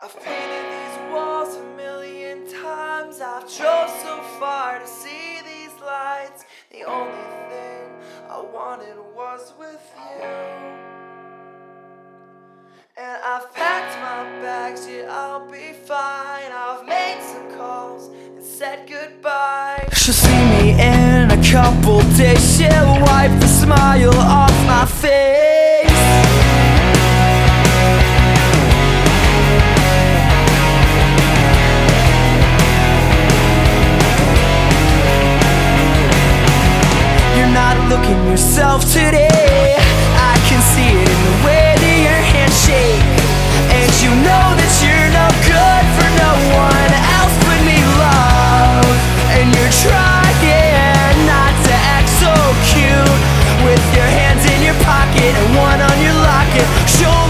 I've painted these walls a million times. I've drove so far to see these lights. The only thing I wanted was with you. And I've packed my bags, yeah, I'll be fine. I've made some calls and said goodbye. She'll see me in a couple days. She'll wipe Looking yourself today. I can see it in the way that your hands shake. And you know that you're no good for no one else but me, love. And you're trying not to act so cute. With your hands in your pocket and one on your locket. Show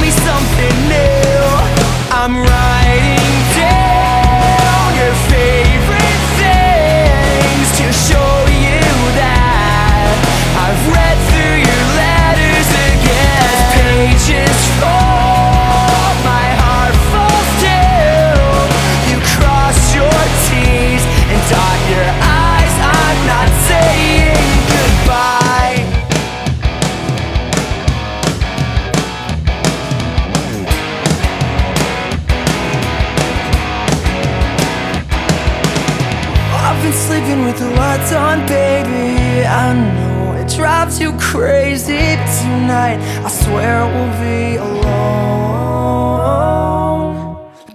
Sleeping with the lights on, baby. I know it drives you crazy tonight. I swear we'll be alone.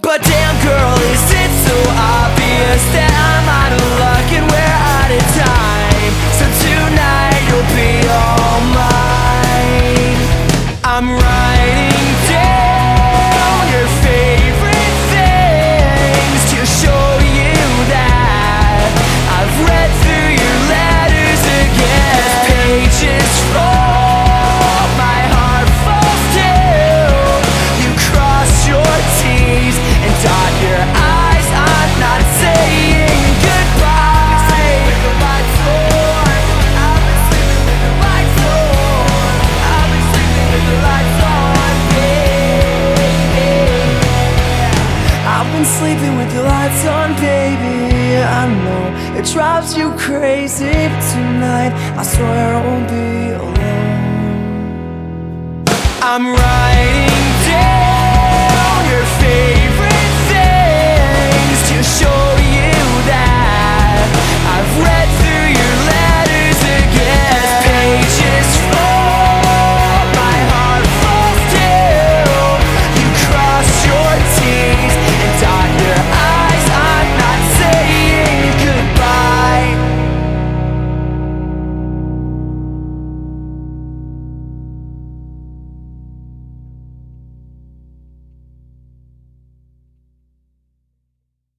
But damn, girl, is it so obvious that I'm out of luck and we're out of time? So tonight you'll be all mine. I'm writing it drives you crazy, tonight I swear I won't be alone. I'm down.